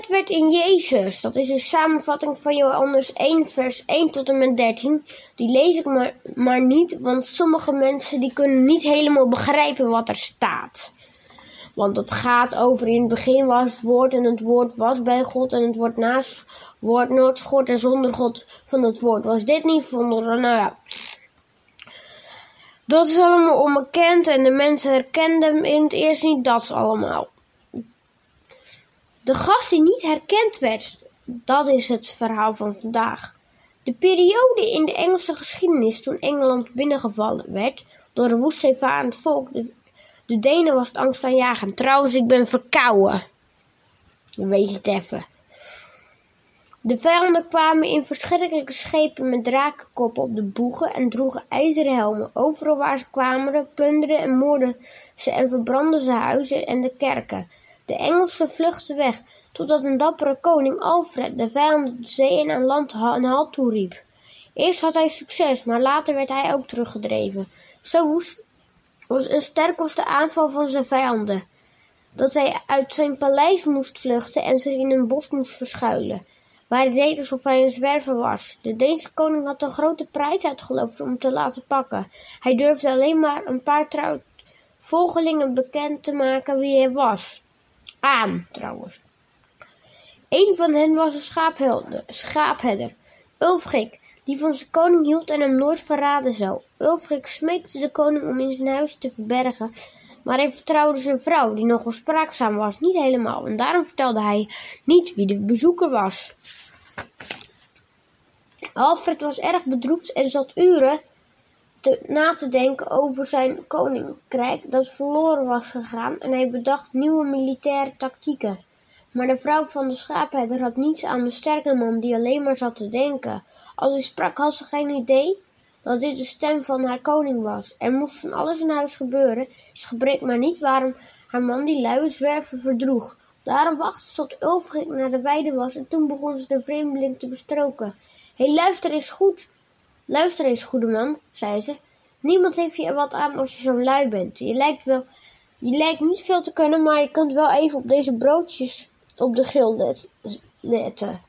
Herkend werd in Jezus. Dat is een samenvatting van Johannes 1 vers 1 tot en met 13. Die lees ik maar, maar niet, want sommige mensen die kunnen niet helemaal begrijpen wat er staat. Want het gaat over in het begin was het woord en het woord was bij God en het woord naast woord nooit God en zonder God van het woord was dit niet vonden. Nou ja, dat is allemaal onbekend en de mensen herkenden in het eerst niet, dat allemaal. De gast die niet herkend werd, dat is het verhaal van vandaag. De periode in de Engelse geschiedenis toen Engeland binnengevallen werd door een woestzeevarend volk, de, de Denen was het angstaanjagend. Trouwens, ik ben verkouden. Weet je het even. De vijanden kwamen in verschrikkelijke schepen met drakenkoppen op de boegen en droegen ijzeren helmen. Overal waar ze kwamen, plunderden en moorden ze en verbrandden ze huizen en de kerken. De Engelsen vluchtten weg, totdat een dappere koning Alfred de vijanden de zee en aan land een halt toeriep. Eerst had hij succes, maar later werd hij ook teruggedreven. Zo was en sterk was de aanval van zijn vijanden, dat hij uit zijn paleis moest vluchten en zich in een bos moest verschuilen, waar hij deed alsof hij een zwerver was. De Deense koning had een grote prijs uitgeloofd om te laten pakken. Hij durfde alleen maar een paar trouw volgelingen bekend te maken wie hij was aan, trouwens. Een van hen was een schaapherder, Ulfrik, die van zijn koning hield en hem nooit verraden zou. Ulfrik smeekte de koning om in zijn huis te verbergen, maar hij vertrouwde zijn vrouw, die nogal spraakzaam was, niet helemaal, en daarom vertelde hij niet wie de bezoeker was. Alfred was erg bedroefd en zat uren te, na te denken over zijn koninkrijk dat verloren was gegaan en hij bedacht nieuwe militaire tactieken. Maar de vrouw van de schaapherder had niets aan de sterke man die alleen maar zat te denken. Als hij sprak had ze geen idee dat dit de stem van haar koning was. Er moest van alles in huis gebeuren, ze gebrek maar niet waarom haar man die luie zwerven verdroeg. Daarom wachtte ze tot Ulfric naar de weide was en toen begon ze de vreemdeling te bestroken. Hé, luister eens goed, Luister eens, goede man, zei ze. Niemand heeft je wat aan als je zo lui bent. Je lijkt wel, je lijkt niet veel te kunnen, maar je kunt wel even op deze broodjes op de grill letten.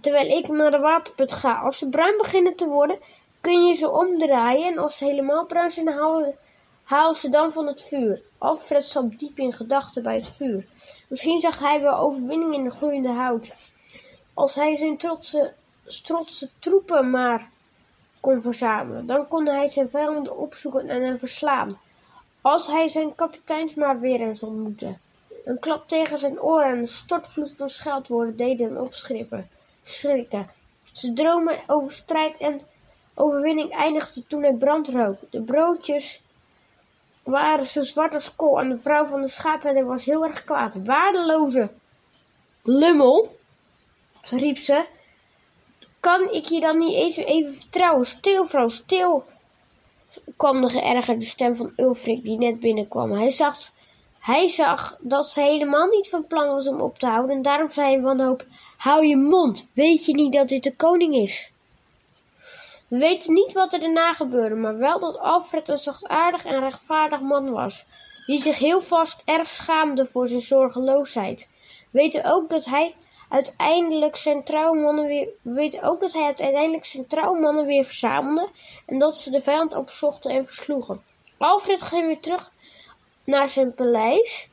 Terwijl ik naar de waterput ga. Als ze bruin beginnen te worden, kun je ze omdraaien. En als ze helemaal bruin zijn, haal, haal ze dan van het vuur. Alfred zat diep in gedachten bij het vuur. Misschien zag hij wel overwinning in de gloeiende hout. Als hij zijn trotse, trotse troepen maar kon verzamelen. Dan kon hij zijn vijanden opzoeken en hen verslaan. Als hij zijn kapiteins maar weer eens ontmoette. Een klap tegen zijn oren en een stortvloed van scheldwoorden deden hem opschrikken. Schrikken. Zijn dromen over strijd en overwinning eindigden toen hij brand rook. De broodjes waren zo zwart als kool en de vrouw van de schaapherder was heel erg kwaad. Waardeloze lummel, riep ze, kan ik je dan niet eens even vertrouwen? Stil, vrouw, stil! kwam de geërgerde stem van Ulfrik die net binnenkwam. Hij zag, hij zag dat ze helemaal niet van plan was om op te houden en daarom zei hij wanhoop, hou je mond, weet je niet dat dit de koning is? We weten niet wat er daarna gebeurde, maar wel dat Alfred een zachtaardig en rechtvaardig man was, die zich heel vast erg schaamde voor zijn zorgeloosheid. We weten ook dat hij uiteindelijk zijn trouwmannen weer, we weten ook dat hij uiteindelijk zijn trouwmannen weer verzamelde en dat ze de vijand opzochten en versloegen. Alfred ging weer terug naar zijn paleis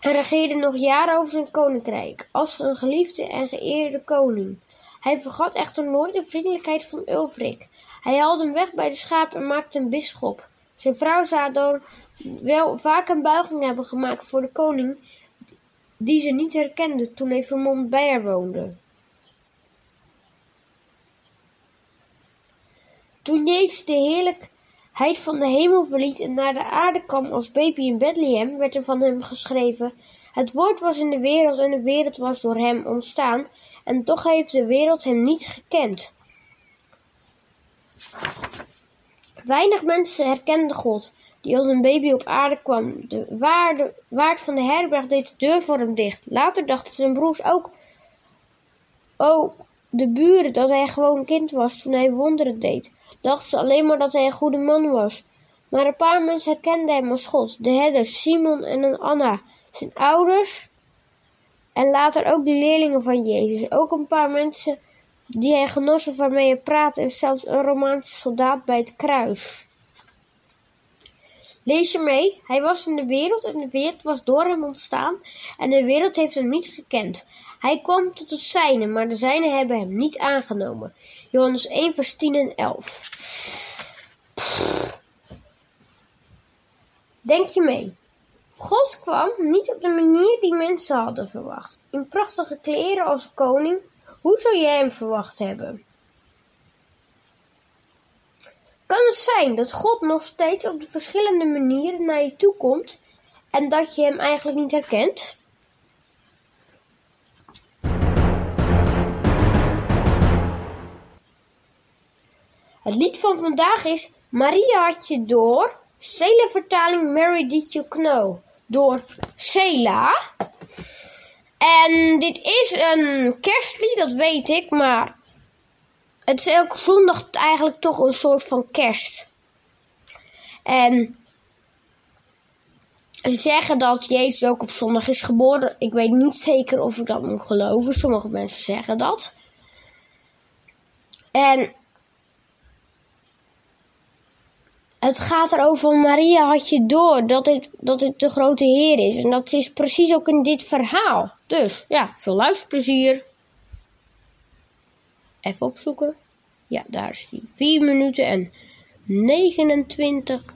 en regeerde nog jaren over zijn koninkrijk als een geliefde en geëerde koning. Hij vergat echter nooit de vriendelijkheid van Ulfric. Hij haalde hem weg bij de schapen en maakte een bisschop. Zijn vrouw zou dan wel vaak een buiging hebben gemaakt voor de koning, die ze niet herkende toen hij vermomd bij haar woonde. Toen Jezus de het van de hemel verliet en naar de aarde kwam als baby in Bethlehem, werd er van hem geschreven: Het woord was in de wereld en de wereld was door hem ontstaan, en toch heeft de wereld hem niet gekend. Weinig mensen herkenden God, die als een baby op aarde kwam. De waarde, waard van de herberg deed de deur voor hem dicht. Later dachten zijn broers ook, oh, de buren, dat hij gewoon kind was toen hij wonderen deed. Dachten ze alleen maar dat hij een goede man was. Maar een paar mensen herkenden hem als God. De herders, Simon en Anna, zijn ouders en later ook de leerlingen van Jezus. Ook een paar mensen die hij genossen waarmee hij praatte en zelfs een Romaanse soldaat bij het kruis. Lees je mee, hij was in de wereld en de wereld was door hem ontstaan en de wereld heeft hem niet gekend. Hij kwam tot het zijne, maar de zijne hebben hem niet aangenomen. Johannes 1 vers 10 en 11 Denk je mee? God kwam niet op de manier die mensen hadden verwacht. In prachtige kleren als koning. Hoe zou jij hem verwacht hebben? Kan het zijn dat God nog steeds op de verschillende manieren naar je toe komt en dat je hem eigenlijk niet herkent? Het lied van vandaag is Maria had je door, Cela vertaling Mary Did You Know, door Cela. En dit is een kerstlied, dat weet ik, maar het is elke zondag eigenlijk toch een soort van kerst. En ze zeggen dat Jezus ook op zondag is geboren. Ik weet niet zeker of ik dat moet geloven. Sommige mensen zeggen dat. En het gaat erover, Maria had je door dat het, dat het de grote Heer is. En dat is precies ook in dit verhaal. Dus ja, veel luisterplezier. Even opzoeken. Ja, daar is die. 4 minuten en 29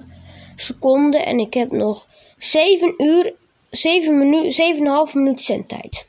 seconden. En ik heb nog 7 uur, 7 minuten, 7,5 minuut zendtijd.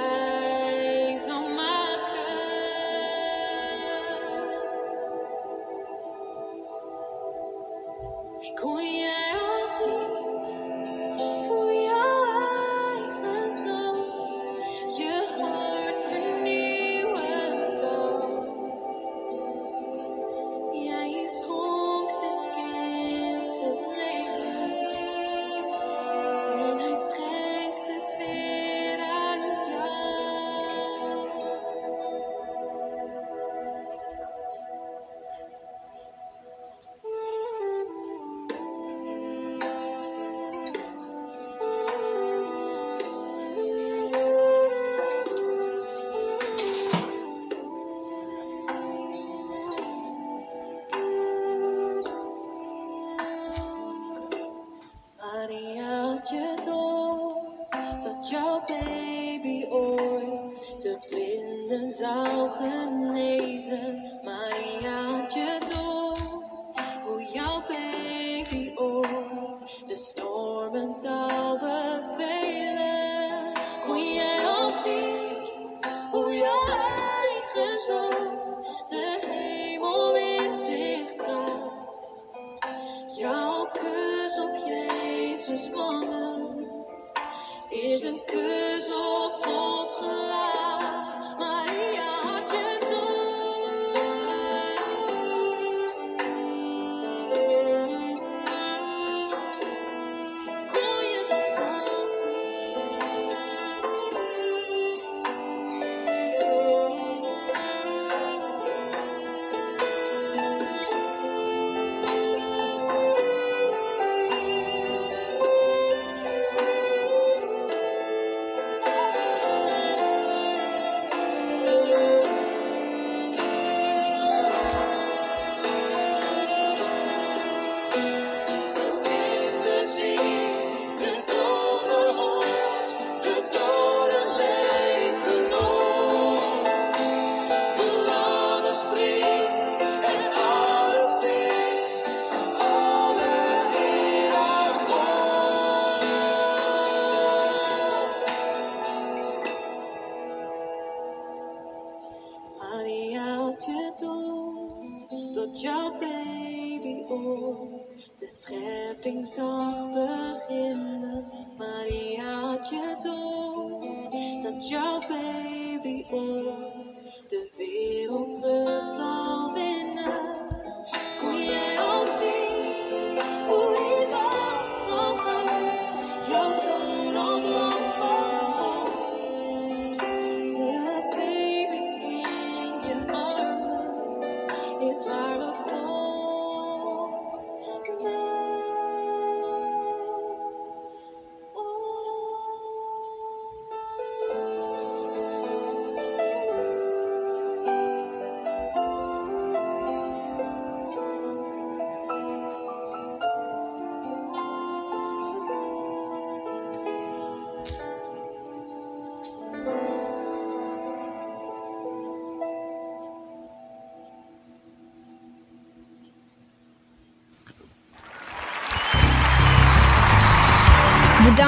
je door dat jouw baby ooit de wereld terug zal winnen. Kon jij al zien hoe iemand zal gaan? Jouw zoon als lam van De baby in je armen is waar we